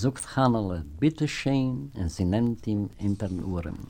sucht Hannele, bitte schön, und sie nennt ihm in den Uhren.